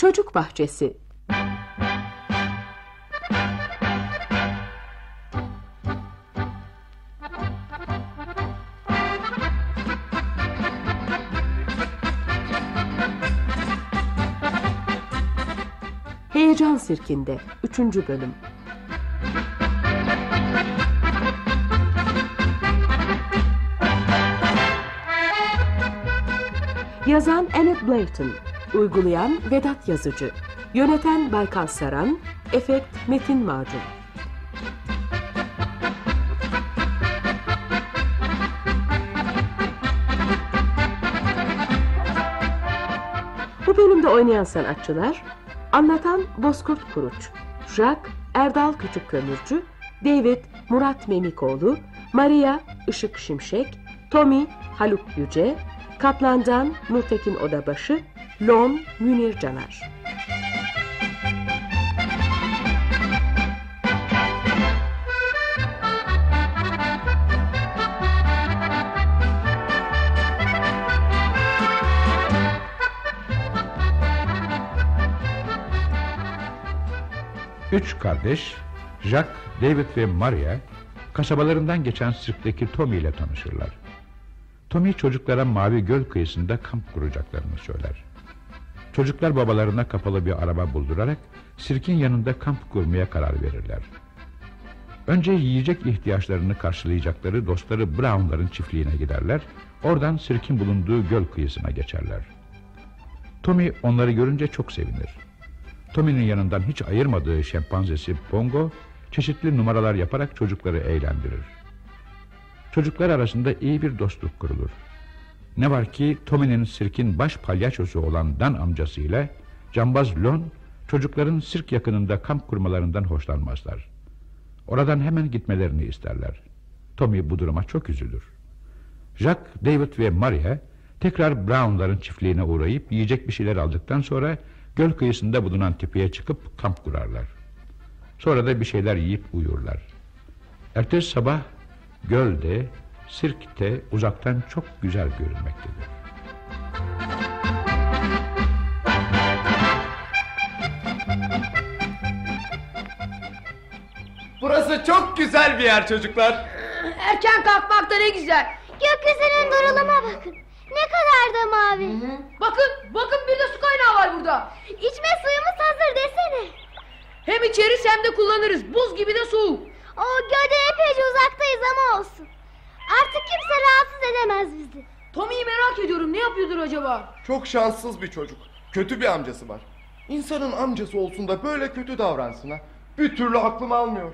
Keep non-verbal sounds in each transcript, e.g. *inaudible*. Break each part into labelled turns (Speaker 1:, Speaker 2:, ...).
Speaker 1: Çocuk Bahçesi Heyecan Sirkinde 3. Bölüm Yazan Annette Blayton Uygulayan Vedat Yazıcı. Yöneten Baykal Saran. Efekt Metin Macun. Bu bölümde oynayan sanatçılar Anlatan Bozkurt Kuruç Jack Erdal Küçükkömürcü David Murat Memikoğlu Maria Işık Şimşek Tommy Haluk Yüce Kaplancan Nurtekin Odabaşı Lon Münir Caner
Speaker 2: Üç kardeş, Jack, David ve Maria, kasabalarından geçen sirkteki Tommy ile tanışırlar. Tommy çocuklara Mavi Göl kıyısında kamp kuracaklarını söyler. Çocuklar babalarına kapalı bir araba buldurarak sirkin yanında kamp kurmaya karar verirler. Önce yiyecek ihtiyaçlarını karşılayacakları dostları Brown'ların çiftliğine giderler. Oradan sirkin bulunduğu göl kıyısına geçerler. Tommy onları görünce çok sevinir. Tommy'nin yanından hiç ayırmadığı şempanzesi Pongo çeşitli numaralar yaparak çocukları eğlendirir. Çocuklar arasında iyi bir dostluk kurulur. Ne var ki Tommy'nin sirkin baş palyaçosu olan Dan amcası ile Cambaz Lon çocukların sirk yakınında kamp kurmalarından hoşlanmazlar. Oradan hemen gitmelerini isterler. Tommy bu duruma çok üzülür. Jack, David ve Maria tekrar Brown'ların çiftliğine uğrayıp yiyecek bir şeyler aldıktan sonra göl kıyısında bulunan tepeye çıkıp kamp kurarlar. Sonra da bir şeyler yiyip uyurlar. Ertesi sabah gölde, sirkte uzaktan çok güzel görünmektedir.
Speaker 3: Burası çok güzel bir yer çocuklar.
Speaker 4: Erken kalkmak da ne güzel.
Speaker 5: Gökyüzünün duruluma bakın. Ne kadar da mavi.
Speaker 4: Bakın, bakın bir de su kaynağı var burada.
Speaker 5: İçme suyumuz hazır desene.
Speaker 4: Hem içeriz hem de kullanırız. Buz gibi de soğuk.
Speaker 5: O gölde epeyce uzaktayız ama olsun. Edemez bizi.
Speaker 4: Tommy'yi merak ediyorum. Ne yapıyordur acaba?
Speaker 3: Çok şanssız bir çocuk. Kötü bir amcası var. İnsanın amcası olsun da böyle kötü davransın ha. Bir türlü aklım almıyor.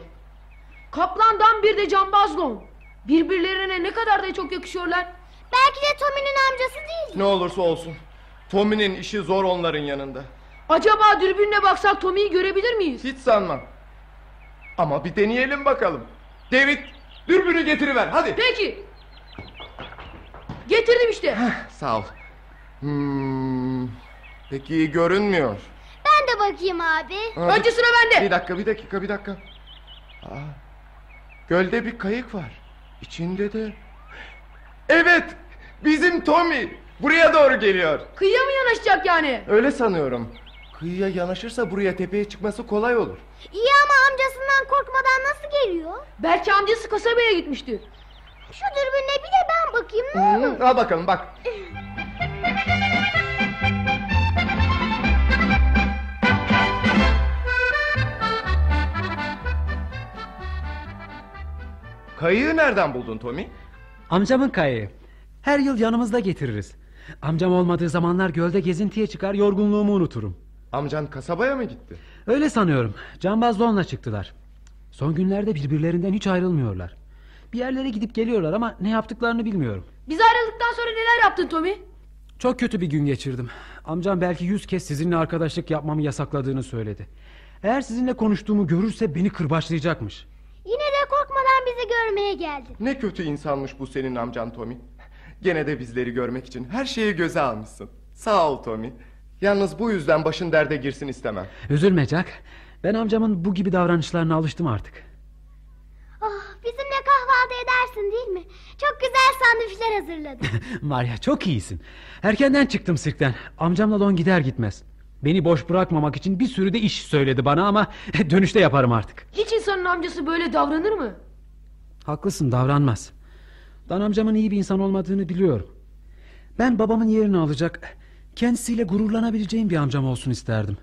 Speaker 4: Kaplandan bir de cambazlon. Birbirlerine ne kadar da çok yakışıyorlar.
Speaker 5: Belki de Tommy'nin amcası değil.
Speaker 3: Ne olursa olsun. Tommy'nin işi zor onların yanında.
Speaker 4: Acaba dürbünle baksak Tommy'yi görebilir miyiz?
Speaker 3: Hiç sanmam. Ama bir deneyelim bakalım. David, dürbünü getiriver hadi.
Speaker 4: Peki. Getirdim işte.
Speaker 3: Sağ ol. Hmm, pek iyi görünmüyor.
Speaker 5: Ben de bakayım abi.
Speaker 3: Ha,
Speaker 4: Önce sıra bende.
Speaker 3: bir dakika, bir dakika, bir dakika. Aa, gölde bir kayık var. İçinde de... Evet, bizim Tommy. Buraya doğru geliyor.
Speaker 4: Kıyıya mı yanaşacak yani?
Speaker 3: Öyle sanıyorum. Kıyıya yanaşırsa buraya tepeye çıkması kolay olur.
Speaker 5: İyi ama amcasından korkmadan nasıl geliyor?
Speaker 4: Belki amcası kasabaya gitmiştir.
Speaker 5: Şu dürbünle bir de ben bakayım ne olur.
Speaker 3: Hı, al bakalım bak. Kayığı nereden buldun Tommy?
Speaker 6: Amcamın kayığı. Her yıl yanımızda getiririz. Amcam olmadığı zamanlar gölde gezintiye çıkar yorgunluğumu unuturum.
Speaker 3: Amcan kasabaya mı gitti?
Speaker 6: Öyle sanıyorum. Cambaz Don'la çıktılar. Son günlerde birbirlerinden hiç ayrılmıyorlar. Bir yerlere gidip geliyorlar ama ne yaptıklarını bilmiyorum.
Speaker 4: Biz ayrıldıktan sonra neler yaptın Tommy?
Speaker 6: Çok kötü bir gün geçirdim. Amcam belki yüz kez sizinle arkadaşlık yapmamı yasakladığını söyledi. Eğer sizinle konuştuğumu görürse beni kırbaçlayacakmış.
Speaker 5: Yine de korkmadan bizi görmeye geldi.
Speaker 3: Ne kötü insanmış bu senin amcan Tommy. Gene de bizleri görmek için her şeyi göze almışsın. Sağ ol Tommy. Yalnız bu yüzden başın derde girsin istemem.
Speaker 6: Üzülme Jack. Ben amcamın bu gibi davranışlarına alıştım artık.
Speaker 5: Çok güzel sandviçler hazırladım. *laughs*
Speaker 6: Maria çok iyisin. Erkenden çıktım sirkten. Amcamla don gider gitmez. Beni boş bırakmamak için bir sürü de iş söyledi bana ama *laughs* dönüşte yaparım artık.
Speaker 4: Hiç insanın amcası böyle davranır mı?
Speaker 6: Haklısın davranmaz. Dan amcamın iyi bir insan olmadığını biliyorum. Ben babamın yerini alacak, kendisiyle gururlanabileceğim bir amcam olsun isterdim.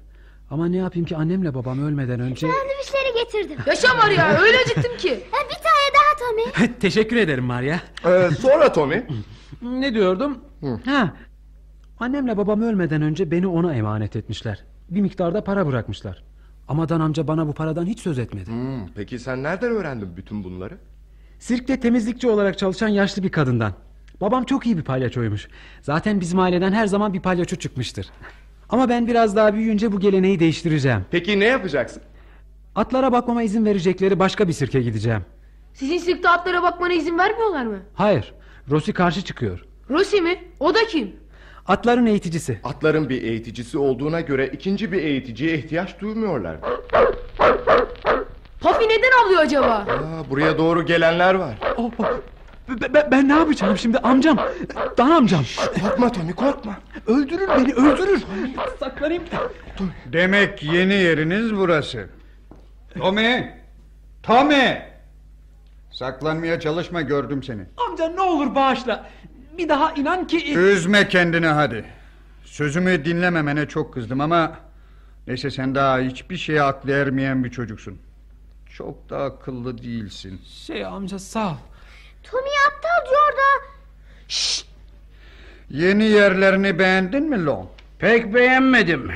Speaker 6: Ama ne yapayım ki annemle babam ölmeden önce...
Speaker 5: Sandviçleri getirdim.
Speaker 4: Yaşam var ya öyle acıktım ki. *laughs*
Speaker 5: Ha, bir tane daha Tommy. *laughs*
Speaker 6: Teşekkür ederim Maria.
Speaker 3: Ee, sonra Tommy. *laughs*
Speaker 6: Ne diyordum? Ha. Annemle babam ölmeden önce beni ona emanet etmişler. Bir miktarda para bırakmışlar. Ama Dan amca bana bu paradan hiç söz etmedi.
Speaker 3: Hmm, peki sen nereden öğrendin bütün bunları?
Speaker 6: Sirkte temizlikçi olarak çalışan yaşlı bir kadından. Babam çok iyi bir palyaçoymuş. Zaten bizim aileden her zaman bir palyaço çıkmıştır. Ama ben biraz daha büyüyünce bu geleneği değiştireceğim.
Speaker 3: Peki ne yapacaksın?
Speaker 6: Atlara bakmama izin verecekleri başka bir sirke gideceğim.
Speaker 4: Sizin sirkte atlara bakmana izin vermiyorlar mı?
Speaker 6: Hayır, Rossi karşı çıkıyor.
Speaker 4: Rossi mi? O da kim?
Speaker 6: Atların eğiticisi.
Speaker 3: Atların bir eğiticisi olduğuna göre ikinci bir eğiticiye ihtiyaç duymuyorlar.
Speaker 4: Pafi neden avlıyor acaba?
Speaker 3: Aa, buraya doğru gelenler var.
Speaker 6: Oh, oh. Be- be- ben ne yapacağım şimdi amcam? Dan amcam.
Speaker 3: Korkma Tommy korkma.
Speaker 6: Öldürür beni öldürür. Saklanayım.
Speaker 7: Demek yeni yeriniz burası. Tommy! Tommy! Saklanmaya çalışma gördüm seni.
Speaker 6: Amca ne olur bağışla. Bir daha inan ki...
Speaker 7: Üzme kendini hadi. Sözümü dinlememene çok kızdım ama... Neyse sen daha hiçbir şeye aklı ermeyen bir çocuksun. Çok da akıllı değilsin.
Speaker 6: Şey amca sağ ol.
Speaker 5: Tommy aptal diyor da.
Speaker 7: Yeni yerlerini beğendin mi Lon?
Speaker 8: Pek beğenmedim.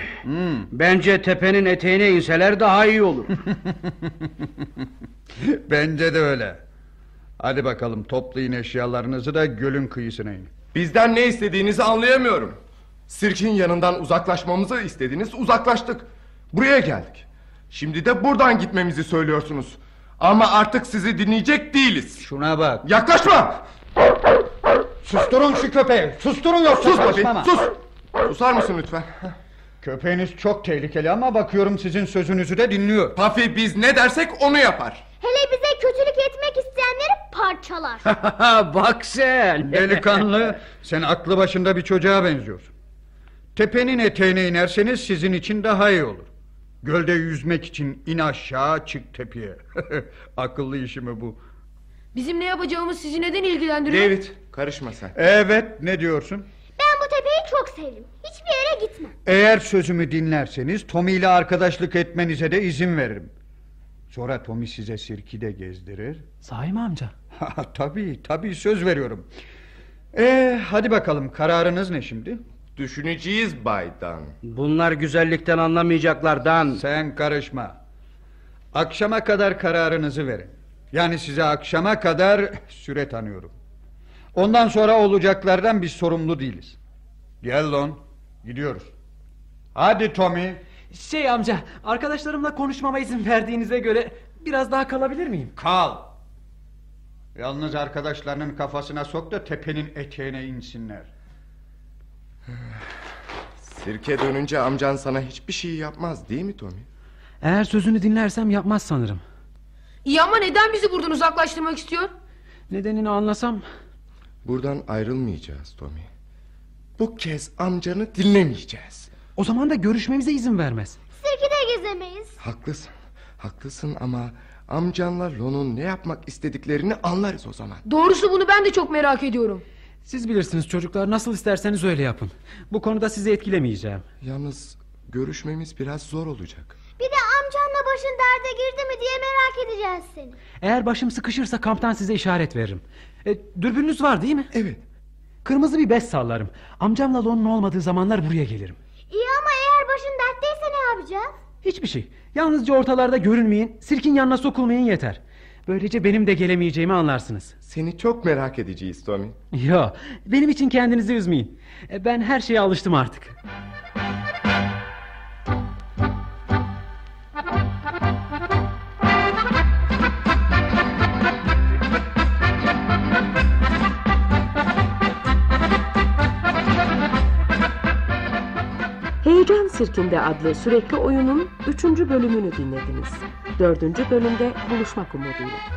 Speaker 8: Bence tepenin eteğine inseler daha iyi olur. *laughs*
Speaker 7: Bence de öyle. Hadi bakalım toplayın eşyalarınızı da gölün kıyısına inin.
Speaker 3: Bizden ne istediğinizi anlayamıyorum. Sirkin yanından uzaklaşmamızı istediniz uzaklaştık. Buraya geldik. Şimdi de buradan gitmemizi söylüyorsunuz. Ama artık sizi dinleyecek değiliz.
Speaker 7: Şuna bak.
Speaker 3: Yaklaşma!
Speaker 7: Susturun şu köpeği. Susturun yoksa
Speaker 3: Sus
Speaker 7: ha.
Speaker 3: sus! Susar mısın lütfen?
Speaker 7: Köpeğiniz çok tehlikeli ama bakıyorum sizin sözünüzü de dinliyor.
Speaker 3: Pafi biz ne dersek onu yapar.
Speaker 5: Parçalar. *laughs*
Speaker 8: Bak sen.
Speaker 7: Delikanlı sen aklı başında bir çocuğa benziyorsun. Tepenin eteğine inerseniz sizin için daha iyi olur. Gölde yüzmek için in aşağı çık tepeye. *laughs* Akıllı işi mi bu?
Speaker 4: Bizim ne yapacağımız sizi neden ilgilendiriyor?
Speaker 3: David karışma sen.
Speaker 7: Evet ne diyorsun?
Speaker 5: ben bu tepeyi çok sevdim. Hiçbir yere gitmem.
Speaker 7: Eğer sözümü dinlerseniz Tommy ile arkadaşlık etmenize de izin veririm. Sonra Tommy size sirki de gezdirir.
Speaker 6: Sahi mi amca?
Speaker 7: Tabii tabii söz veriyorum. Ee, hadi bakalım kararınız ne şimdi?
Speaker 3: Düşüneceğiz baydan.
Speaker 8: Bunlar güzellikten anlamayacaklardan.
Speaker 7: Sen karışma. Akşama kadar kararınızı verin. Yani size akşama kadar süre tanıyorum. Ondan sonra olacaklardan biz sorumlu değiliz. Gel Lon, gidiyoruz. Hadi Tommy.
Speaker 6: Şey amca arkadaşlarımla konuşmama izin verdiğinize göre biraz daha kalabilir miyim?
Speaker 7: Kal. Yalnız arkadaşlarının kafasına sok da tepenin eteğine insinler.
Speaker 3: Sirke dönünce amcan sana hiçbir şey yapmaz değil mi Tommy?
Speaker 6: Eğer sözünü dinlersem yapmaz sanırım.
Speaker 4: İyi ama neden bizi buradan uzaklaştırmak istiyor?
Speaker 6: Nedenini anlasam
Speaker 3: Buradan ayrılmayacağız Tommy. Bu kez amcanı dinlemeyeceğiz.
Speaker 6: o zaman da görüşmemize izin vermez.
Speaker 5: Sirki de gezemeyiz.
Speaker 3: Haklısın. Haklısın ama amcanla Lon'un ne yapmak istediklerini anlarız o zaman.
Speaker 4: Doğrusu bunu ben de çok merak ediyorum.
Speaker 6: Siz bilirsiniz çocuklar nasıl isterseniz öyle yapın. Bu konuda sizi etkilemeyeceğim.
Speaker 3: Yalnız görüşmemiz biraz zor olacak.
Speaker 5: Bir de amcanla başın derde girdi mi diye merak edeceğiz seni.
Speaker 6: Eğer başım sıkışırsa kamptan size işaret veririm. E, dürbününüz var değil mi?
Speaker 3: Evet.
Speaker 6: Kırmızı bir bez sallarım. Amcamla Lon'un olmadığı zamanlar buraya gelirim.
Speaker 5: İyi ama eğer başın dertteyse ne yapacağız?
Speaker 6: Hiçbir şey. Yalnızca ortalarda görünmeyin, sirkin yanına sokulmayın yeter. Böylece benim de gelemeyeceğimi anlarsınız.
Speaker 3: Seni çok merak edeceğiz Tommy.
Speaker 6: Yo, benim için kendinizi üzmeyin. E, Ben her şeye alıştım artık.
Speaker 1: Sirkinde adlı sürekli oyunun 3. bölümünü dinlediniz. 4. bölümde buluşmak umuduyla.